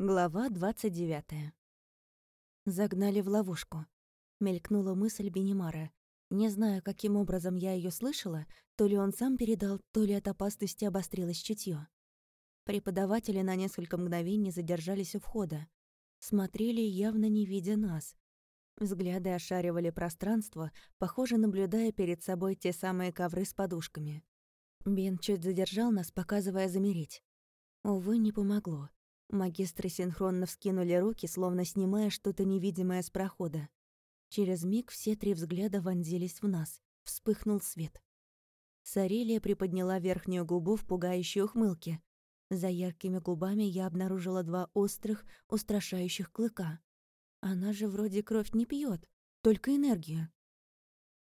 Глава 29. Загнали в ловушку. Мелькнула мысль Бенимара. Не знаю, каким образом я ее слышала, то ли он сам передал, то ли от опасности обострилось чутье. Преподаватели на несколько мгновений задержались у входа. Смотрели, явно не видя нас. Взгляды ошаривали пространство, похоже, наблюдая перед собой те самые ковры с подушками. Бен чуть задержал нас, показывая замереть. Увы, не помогло. Магистры синхронно вскинули руки, словно снимая что-то невидимое с прохода. Через миг все три взгляда вонзились в нас. Вспыхнул свет. Сарелия приподняла верхнюю губу в пугающей ухмылке. За яркими губами я обнаружила два острых, устрашающих клыка. Она же вроде кровь не пьет, только энергию.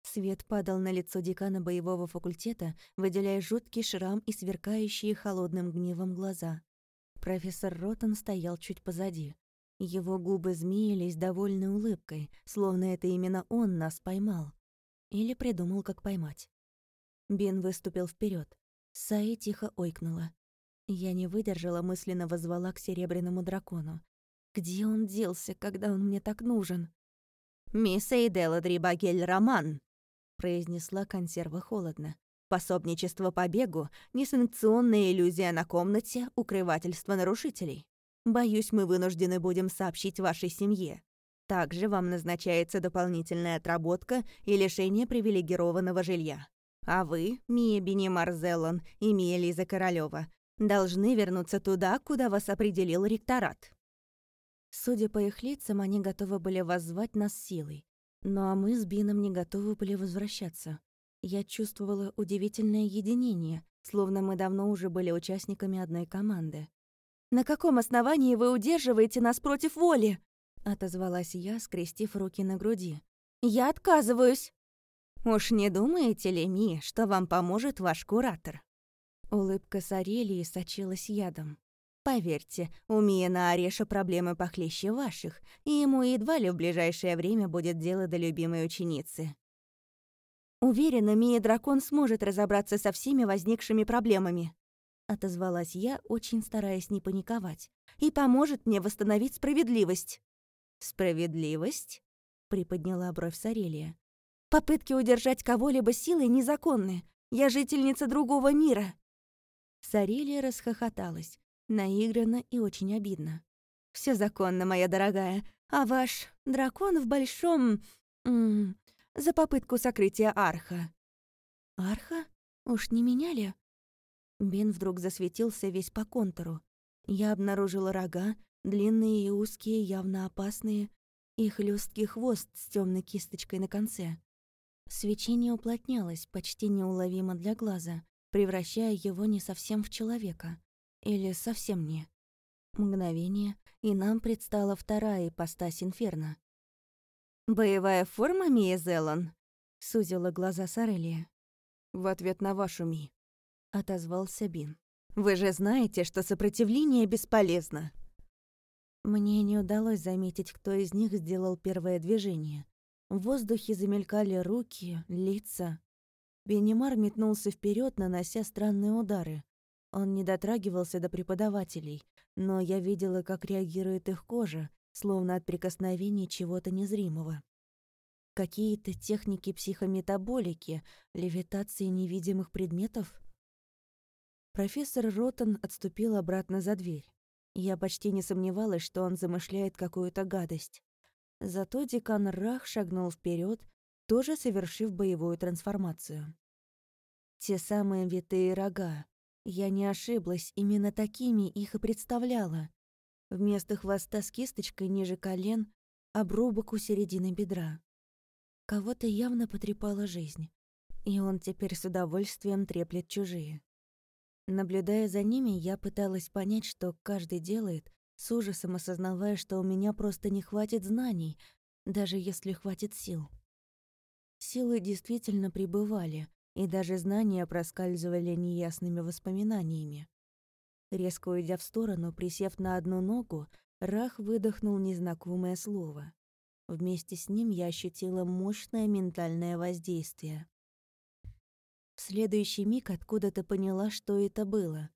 Свет падал на лицо декана боевого факультета, выделяя жуткий шрам и сверкающие холодным гневом глаза. Профессор Ротан стоял чуть позади. Его губы змеились довольной улыбкой, словно это именно он нас поймал. Или придумал, как поймать. Бен выступил вперед. Саи тихо ойкнула. Я не выдержала, мысленно возвала к серебряному дракону. Где он делся, когда он мне так нужен? «Мисс Эйдела Дрибагель Роман», — произнесла консерва холодно. Пособничество побегу, несанкционная иллюзия на комнате, укрывательство нарушителей. Боюсь, мы вынуждены будем сообщить вашей семье. Также вам назначается дополнительная отработка и лишение привилегированного жилья. А вы, Мия Бени Марзеллон и Мия Лиза Королёва, должны вернуться туда, куда вас определил ректорат». Судя по их лицам, они готовы были воззвать нас силой. Ну а мы с Бином не готовы были возвращаться. Я чувствовала удивительное единение, словно мы давно уже были участниками одной команды. «На каком основании вы удерживаете нас против воли?» — отозвалась я, скрестив руки на груди. «Я отказываюсь!» «Уж не думаете ли, Ми, что вам поможет ваш куратор?» Улыбка Сарелии сочилась ядом. «Поверьте, у Мия Ореша проблемы похлеще ваших, и ему едва ли в ближайшее время будет дело до любимой ученицы. Уверена, Мия-дракон сможет разобраться со всеми возникшими проблемами. Отозвалась я, очень стараясь не паниковать. И поможет мне восстановить справедливость. «Справедливость?» — приподняла бровь Сарелия. «Попытки удержать кого-либо силой незаконны. Я жительница другого мира». Сарелия расхохоталась, наигранно и очень обидно. Все законно, моя дорогая, а ваш дракон в большом... за попытку сокрытия арха». «Арха? Уж не меняли?» Бен вдруг засветился весь по контуру. Я обнаружила рога, длинные и узкие, явно опасные, и хлёсткий хвост с темной кисточкой на конце. Свечение уплотнялось почти неуловимо для глаза, превращая его не совсем в человека. Или совсем не. Мгновение, и нам предстала вторая ипостась Инферно. «Боевая форма, Мия Зелон?» — сузила глаза Сорелия. «В ответ на вашу, Ми», — отозвался Бин. «Вы же знаете, что сопротивление бесполезно». Мне не удалось заметить, кто из них сделал первое движение. В воздухе замелькали руки, лица. Бенемар метнулся вперед, нанося странные удары. Он не дотрагивался до преподавателей, но я видела, как реагирует их кожа, словно от прикосновения чего-то незримого. Какие-то техники психометаболики, левитации невидимых предметов? Профессор Ротан отступил обратно за дверь. Я почти не сомневалась, что он замышляет какую-то гадость. Зато декан Рах шагнул вперед, тоже совершив боевую трансформацию. Те самые витые рога. Я не ошиблась, именно такими их и представляла. Вместо хвоста с кисточкой ниже колен — обрубок у середины бедра. Кого-то явно потрепала жизнь, и он теперь с удовольствием треплет чужие. Наблюдая за ними, я пыталась понять, что каждый делает, с ужасом осознавая, что у меня просто не хватит знаний, даже если хватит сил. Силы действительно пребывали, и даже знания проскальзывали неясными воспоминаниями. Резко уйдя в сторону, присев на одну ногу, Рах выдохнул незнакомое слово. Вместе с ним я ощутила мощное ментальное воздействие. В следующий миг откуда-то поняла, что это было.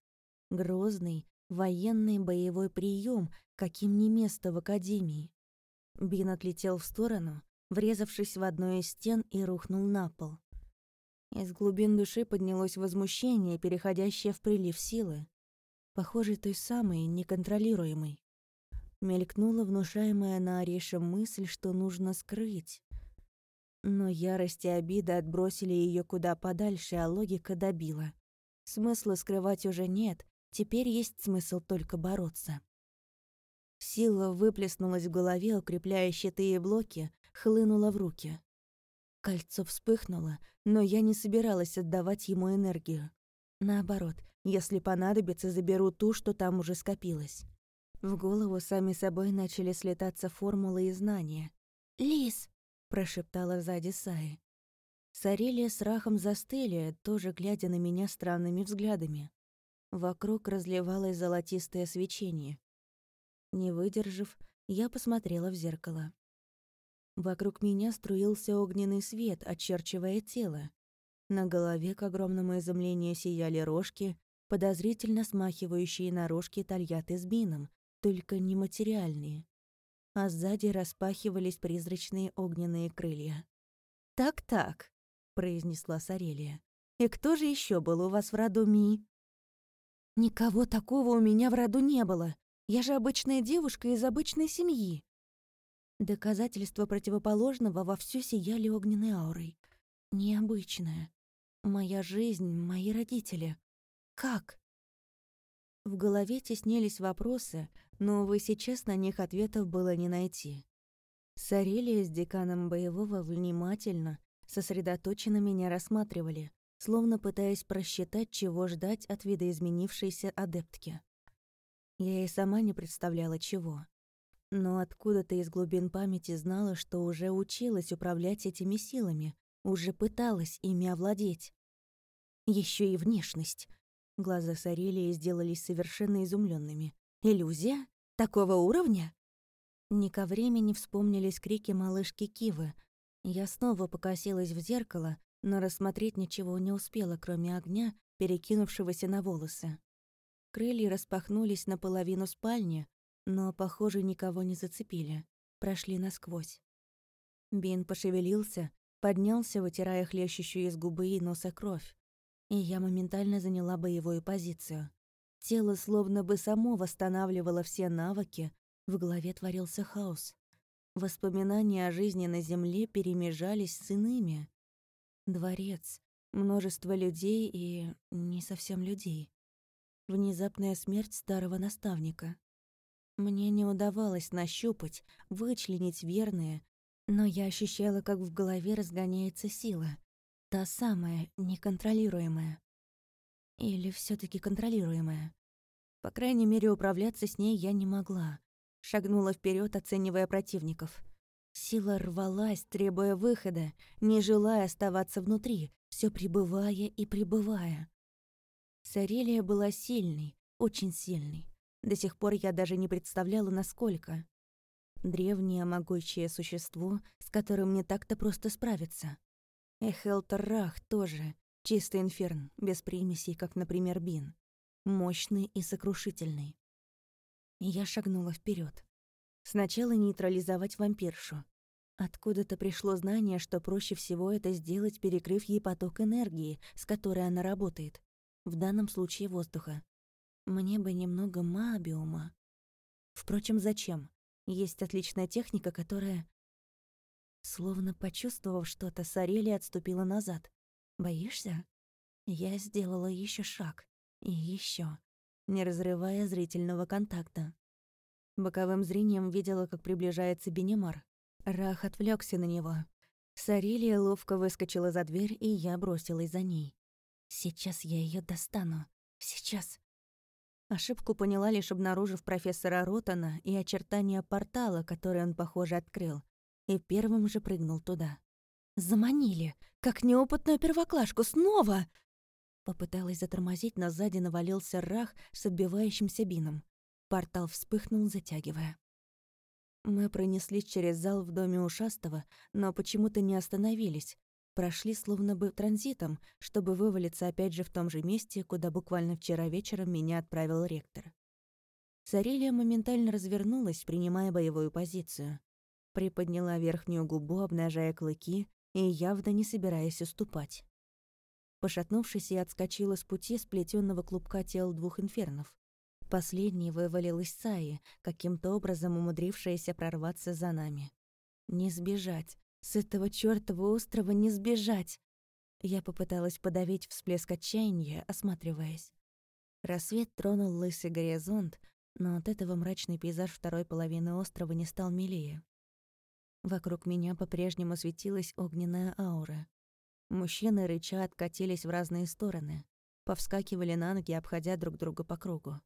Грозный, Военный боевой прием, каким не место в академии. Бин отлетел в сторону, врезавшись в одну из стен и рухнул на пол. Из глубин души поднялось возмущение, переходящее в прилив силы. Похожий той самой, неконтролируемой. Мелькнула внушаемая на Орешем мысль, что нужно скрыть. Но ярость и обида отбросили ее куда подальше, а логика добила. Смысла скрывать уже нет, теперь есть смысл только бороться. Сила выплеснулась в голове, укрепляя щиты и блоки, хлынула в руки. Кольцо вспыхнуло, но я не собиралась отдавать ему энергию. Наоборот, если понадобится, заберу ту, что там уже скопилось. В голову сами собой начали слетаться формулы и знания. «Лис!» — прошептала сзади Саи. Сарелия с Рахом застыли, тоже глядя на меня странными взглядами. Вокруг разливалось золотистое свечение. Не выдержав, я посмотрела в зеркало. Вокруг меня струился огненный свет, очерчивая тело. На голове, к огромному изумлению, сияли рожки, подозрительно смахивающие на рожки тольяты с бином, только нематериальные. А сзади распахивались призрачные огненные крылья. «Так-так», — произнесла Сарелия. «И кто же еще был у вас в роду Ми?» «Никого такого у меня в роду не было. Я же обычная девушка из обычной семьи», Доказательства противоположного вовсю сияли огненной аурой. Необычная. Моя жизнь, мои родители. Как? В голове теснились вопросы, но, увы, сейчас на них ответов было не найти. Сарелия с деканом боевого внимательно, сосредоточенно меня рассматривали, словно пытаясь просчитать, чего ждать от видоизменившейся адептки. Я и сама не представляла, чего но откуда-то из глубин памяти знала, что уже училась управлять этими силами, уже пыталась ими овладеть. Еще и внешность. Глаза Сарелии сделались совершенно изумленными. «Иллюзия? Такого уровня?» Не ко времени вспомнились крики малышки Кивы. Я снова покосилась в зеркало, но рассмотреть ничего не успела, кроме огня, перекинувшегося на волосы. Крылья распахнулись наполовину спальни, но, похоже, никого не зацепили, прошли насквозь. Бин пошевелился, поднялся, вытирая хлещущую из губы и носа кровь, и я моментально заняла боевую позицию. Тело словно бы само восстанавливало все навыки, в голове творился хаос. Воспоминания о жизни на земле перемежались с иными. Дворец, множество людей и не совсем людей. Внезапная смерть старого наставника. Мне не удавалось нащупать, вычленить верное, но я ощущала, как в голове разгоняется сила. Та самая, неконтролируемая. Или все таки контролируемая. По крайней мере, управляться с ней я не могла. Шагнула вперед, оценивая противников. Сила рвалась, требуя выхода, не желая оставаться внутри, все пребывая и пребывая. Сарелия была сильной, очень сильной. До сих пор я даже не представляла, насколько. Древнее могучее существо, с которым не так-то просто справиться. Эхелтер тоже, чистый инферн, без примесей, как, например, Бин. Мощный и сокрушительный. Я шагнула вперед. Сначала нейтрализовать вампиршу. Откуда-то пришло знание, что проще всего это сделать, перекрыв ей поток энергии, с которой она работает. В данном случае воздуха. Мне бы немного мабиума. Впрочем, зачем? Есть отличная техника, которая... Словно почувствовав что-то, Сарели отступила назад. «Боишься?» Я сделала еще шаг. И еще, не разрывая зрительного контакта. Боковым зрением видела, как приближается Бенемар. Рах отвлекся на него. Сарелия ловко выскочила за дверь, и я бросилась за ней. «Сейчас я ее достану. Сейчас. Ошибку поняла, лишь обнаружив профессора Ротана и очертания портала, который он, похоже, открыл, и первым же прыгнул туда. «Заманили! Как неопытную первоклашку! Снова!» Попыталась затормозить, но сзади навалился рах с отбивающимся бином. Портал вспыхнул, затягивая. Мы пронеслись через зал в доме ушастого, но почему-то не остановились, прошли словно бы транзитом, чтобы вывалиться опять же в том же месте, куда буквально вчера вечером меня отправил ректор. Сарелия моментально развернулась, принимая боевую позицию. Приподняла верхнюю губу, обнажая клыки и явно не собираясь уступать. Пошатнувшись, я отскочила с пути сплетенного клубка тел двух инфернов. Последний вывалил из Саи, каким-то образом умудрившаяся прорваться за нами. Не сбежать. С этого чёртова острова не сбежать. Я попыталась подавить всплеск отчаяния, осматриваясь. Рассвет тронул лысый горизонт, но от этого мрачный пейзаж второй половины острова не стал милее. Вокруг меня по-прежнему светилась огненная аура. Мужчины рыча откатились в разные стороны, повскакивали на ноги, обходя друг друга по кругу.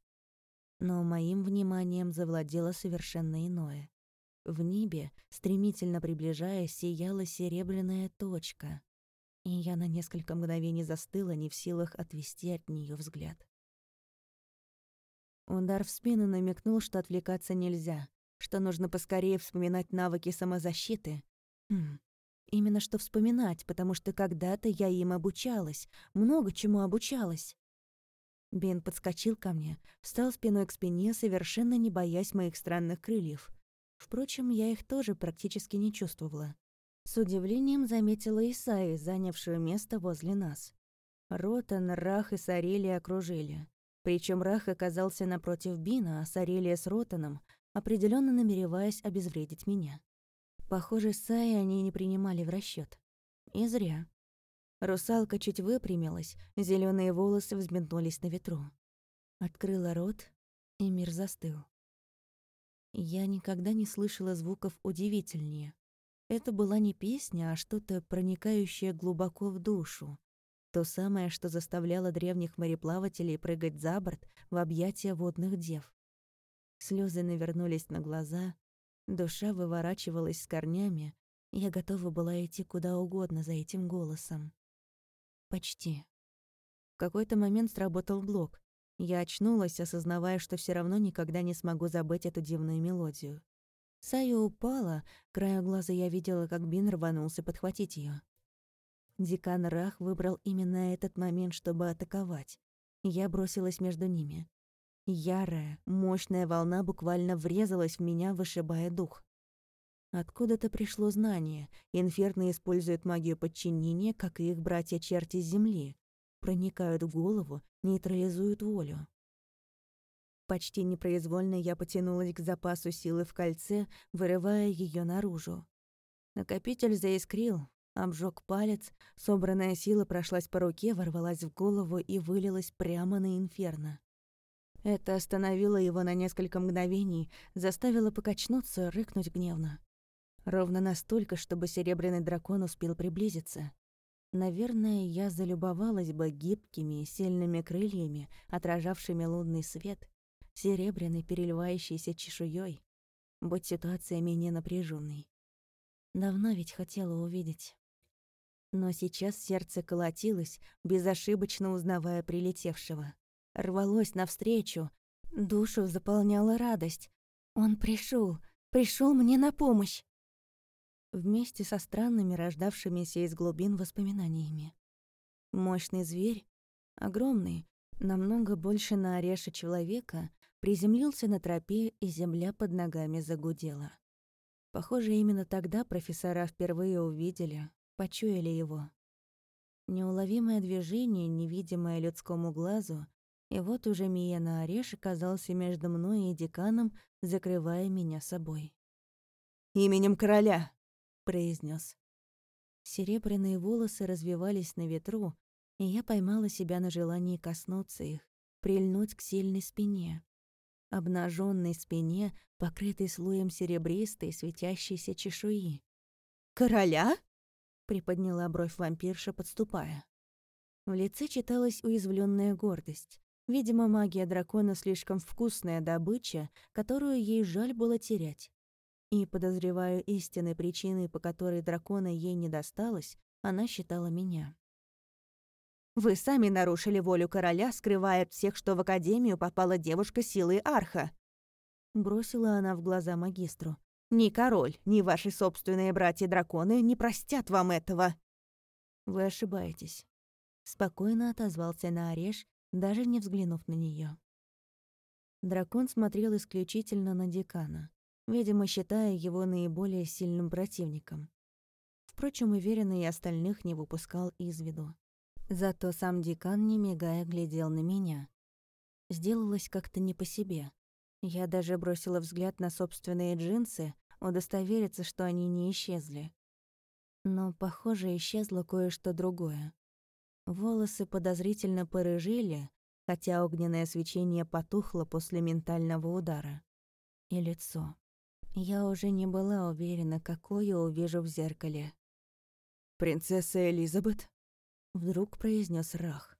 Но моим вниманием завладело совершенно иное. В небе, стремительно приближаясь, сияла серебряная точка, и я на несколько мгновений застыла, не в силах отвести от нее взгляд. Удар в спину намекнул, что отвлекаться нельзя, что нужно поскорее вспоминать навыки самозащиты. Хм, именно что вспоминать, потому что когда-то я им обучалась, много чему обучалась. Бен подскочил ко мне, встал спиной к спине, совершенно не боясь моих странных крыльев. Впрочем, я их тоже практически не чувствовала. С удивлением заметила Исаи, занявшую место возле нас. Ротан, Рах и Сарели окружили. Причем Рах оказался напротив Бина, а Сарелия с Ротаном, определенно намереваясь обезвредить меня. Похоже, Саи они не принимали в расчет. И зря. Русалка чуть выпрямилась, зеленые волосы взметнулись на ветру. Открыла рот, и мир застыл. Я никогда не слышала звуков удивительнее. Это была не песня, а что-то проникающее глубоко в душу, то самое, что заставляло древних мореплавателей прыгать за борт в объятия водных дев. Слезы навернулись на глаза, душа выворачивалась с корнями, я готова была идти куда угодно за этим голосом. Почти. В какой-то момент сработал блок. Я очнулась, осознавая, что все равно никогда не смогу забыть эту дивную мелодию. Сая упала, краю глаза я видела, как Бин рванулся подхватить ее. Декан Рах выбрал именно этот момент, чтобы атаковать. Я бросилась между ними. Ярая, мощная волна буквально врезалась в меня, вышибая дух. Откуда-то пришло знание. Инферно используют магию подчинения, как и их братья-черти с земли. Проникают в голову, нейтрализуют волю. Почти непроизвольно я потянулась к запасу силы в кольце, вырывая ее наружу. Накопитель заискрил, Обжег палец, собранная сила прошлась по руке, ворвалась в голову и вылилась прямо на инферно. Это остановило его на несколько мгновений, заставило покачнуться, рыкнуть гневно. Ровно настолько, чтобы серебряный дракон успел приблизиться. Наверное, я залюбовалась бы гибкими, сильными крыльями, отражавшими лунный свет, серебряной переливающейся чешуей, будь ситуация менее напряженной. Давно ведь хотела увидеть. Но сейчас сердце колотилось, безошибочно узнавая прилетевшего. Рвалось навстречу, душу заполняла радость. Он пришел, пришел мне на помощь. Вместе со странными, рождавшимися из глубин воспоминаниями. Мощный зверь, огромный, намного больше на ореша человека, приземлился на тропе, и земля под ногами загудела. Похоже, именно тогда профессора впервые увидели, почуяли его. Неуловимое движение, невидимое людскому глазу, и вот уже Миена Ореш оказался между мной и деканом, закрывая меня собой. «Именем короля!» — произнес. Серебряные волосы развивались на ветру, и я поймала себя на желании коснуться их, прильнуть к сильной спине. Обнаженной спине, покрытой слоем серебристой светящейся чешуи. «Короля?» приподняла бровь вампирша, подступая. В лице читалась уязвленная гордость. Видимо, магия дракона слишком вкусная добыча, которую ей жаль было терять. И, подозреваю, истинной причиной, по которой дракона ей не досталось, она считала меня. «Вы сами нарушили волю короля, скрывая от всех, что в Академию попала девушка силы Арха!» Бросила она в глаза магистру. Ни король, ни ваши собственные братья-драконы не простят вам этого». «Вы ошибаетесь», — спокойно отозвался на Ореш, даже не взглянув на нее. Дракон смотрел исключительно на декана, видимо, считая его наиболее сильным противником. Впрочем, уверенно и остальных не выпускал из виду. Зато сам декан, не мигая, глядел на меня. Сделалось как-то не по себе. Я даже бросила взгляд на собственные джинсы, удостовериться, что они не исчезли. Но, похоже, исчезло кое-что другое. Волосы подозрительно порыжили, хотя огненное свечение потухло после ментального удара. И лицо. Я уже не была уверена, какое увижу в зеркале. «Принцесса Элизабет?» Вдруг произнес Рах.